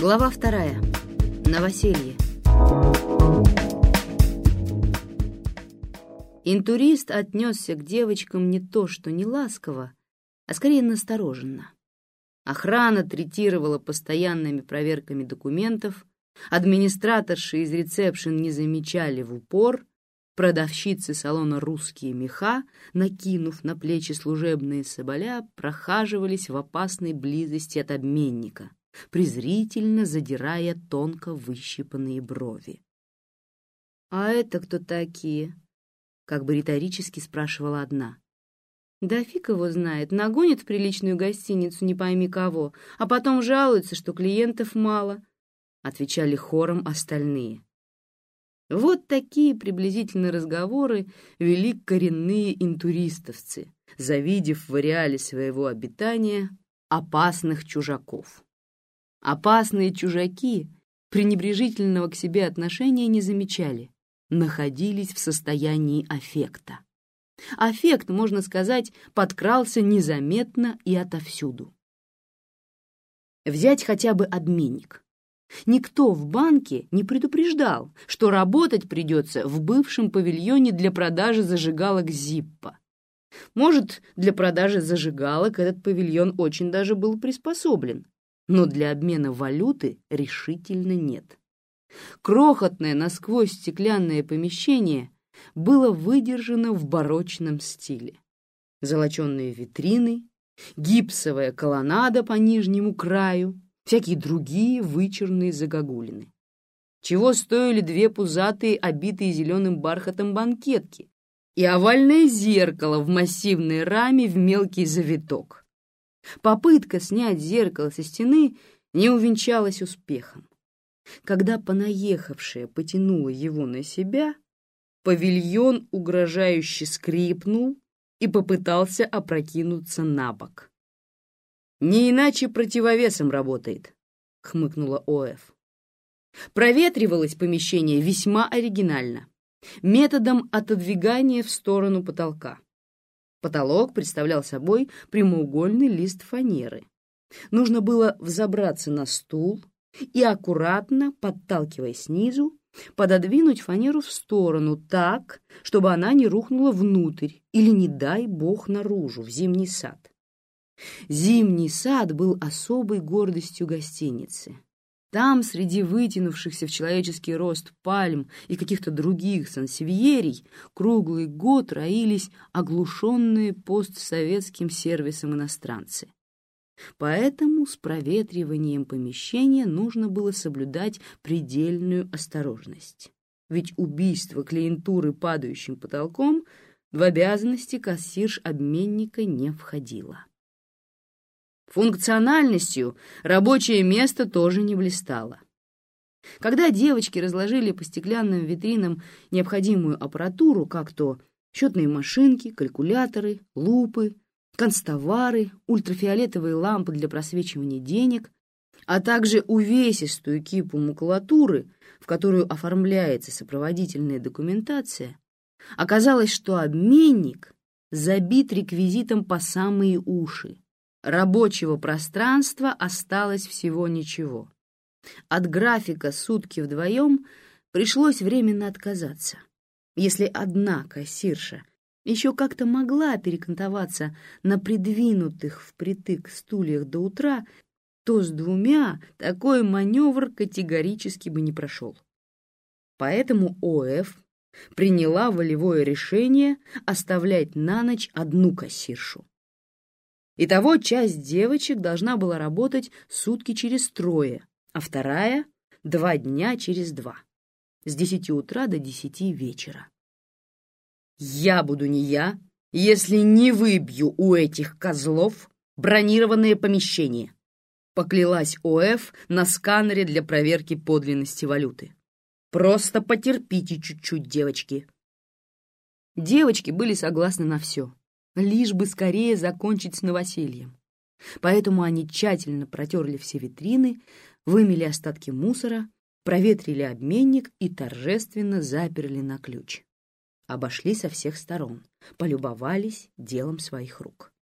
Глава вторая. Новоселье. Интурист отнесся к девочкам не то что не ласково, а скорее настороженно. Охрана третировала постоянными проверками документов, администраторши из ресепшн не замечали в упор, продавщицы салона «Русские меха», накинув на плечи служебные соболя, прохаживались в опасной близости от обменника, презрительно задирая тонко выщипанные брови. «А это кто такие?» — как бы риторически спрашивала одна. Да фиг его знает, нагонит в приличную гостиницу не пойми кого, а потом жалуется, что клиентов мало, — отвечали хором остальные. Вот такие приблизительно разговоры вели коренные интуристовцы, завидев в ареале своего обитания опасных чужаков. Опасные чужаки пренебрежительного к себе отношения не замечали, находились в состоянии аффекта. Аффект, можно сказать, подкрался незаметно и отовсюду. Взять хотя бы обменник. Никто в банке не предупреждал, что работать придется в бывшем павильоне для продажи зажигалок Зиппа. Может, для продажи зажигалок этот павильон очень даже был приспособлен, но для обмена валюты решительно нет. Крохотное насквозь стеклянное помещение было выдержано в барочном стиле. Золоченые витрины, гипсовая колоннада по нижнему краю, всякие другие вычурные загогулины. Чего стоили две пузатые, обитые зеленым бархатом банкетки и овальное зеркало в массивной раме в мелкий завиток. Попытка снять зеркало со стены не увенчалась успехом. Когда понаехавшая потянула его на себя, Павильон угрожающе скрипнул и попытался опрокинуться на бок. «Не иначе противовесом работает», — хмыкнула ОФ. Проветривалось помещение весьма оригинально, методом отодвигания в сторону потолка. Потолок представлял собой прямоугольный лист фанеры. Нужно было взобраться на стул и, аккуратно, подталкивая снизу, пододвинуть фанеру в сторону так, чтобы она не рухнула внутрь или, не дай бог, наружу, в зимний сад. Зимний сад был особой гордостью гостиницы. Там, среди вытянувшихся в человеческий рост пальм и каких-то других сансевьерий, круглый год роились оглушенные постсоветским сервисом иностранцы. Поэтому с проветриванием помещения нужно было соблюдать предельную осторожность. Ведь убийство клиентуры падающим потолком в обязанности кассирш-обменника не входило. Функциональностью рабочее место тоже не блистало. Когда девочки разложили по стеклянным витринам необходимую аппаратуру, как то счетные машинки, калькуляторы, лупы, констовары, ультрафиолетовые лампы для просвечивания денег, а также увесистую кипу макулатуры, в которую оформляется сопроводительная документация, оказалось, что обменник забит реквизитом по самые уши. Рабочего пространства осталось всего ничего. От графика «сутки вдвоем» пришлось временно отказаться. Если одна кассирша еще как-то могла перекантоваться на придвинутых впритык стульях до утра, то с двумя такой маневр категорически бы не прошел. Поэтому ОФ приняла волевое решение оставлять на ночь одну кассиршу. Итого часть девочек должна была работать сутки через трое, а вторая — два дня через два, с десяти утра до десяти вечера. Я буду не я, если не выбью у этих козлов бронированное помещение. Поклялась ОФ на сканере для проверки подлинности валюты. Просто потерпите чуть-чуть, девочки. Девочки были согласны на все, лишь бы скорее закончить с новосельем. Поэтому они тщательно протерли все витрины, вымели остатки мусора, проветрили обменник и торжественно заперли на ключ обошли со всех сторон, полюбовались делом своих рук.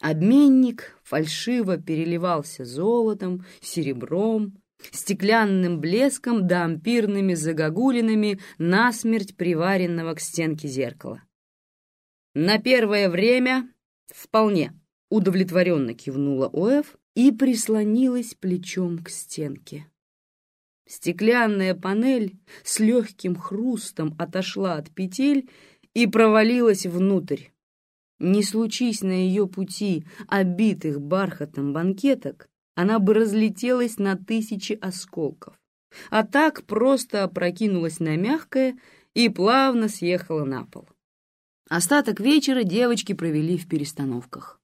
Обменник фальшиво переливался золотом, серебром, стеклянным блеском да ампирными загогулинами насмерть приваренного к стенке зеркала. «На первое время вполне», — удовлетворенно кивнула Оэф и прислонилась плечом к стенке. Стеклянная панель с легким хрустом отошла от петель и провалилась внутрь. Не случись на ее пути обитых бархатом банкеток, она бы разлетелась на тысячи осколков, а так просто опрокинулась на мягкое и плавно съехала на пол. Остаток вечера девочки провели в перестановках.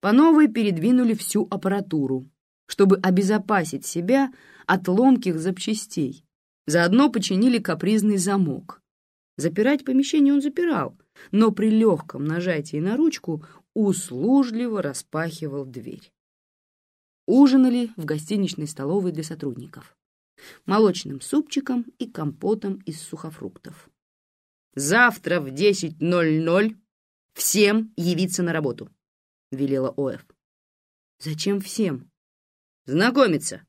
По новой передвинули всю аппаратуру, чтобы обезопасить себя от ломких запчастей. Заодно починили капризный замок. Запирать помещение он запирал, но при легком нажатии на ручку услужливо распахивал дверь. Ужинали в гостиничной столовой для сотрудников. Молочным супчиком и компотом из сухофруктов. «Завтра в 10.00 всем явиться на работу», — велела Оэф. «Зачем всем?» «Знакомиться».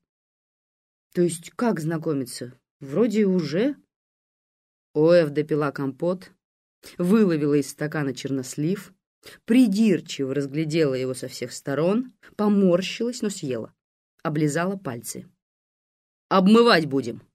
«То есть как знакомиться? Вроде уже...» Оэф допила компот, выловила из стакана чернослив, Придирчиво разглядела его со всех сторон, поморщилась, но съела. Облизала пальцы. «Обмывать будем!»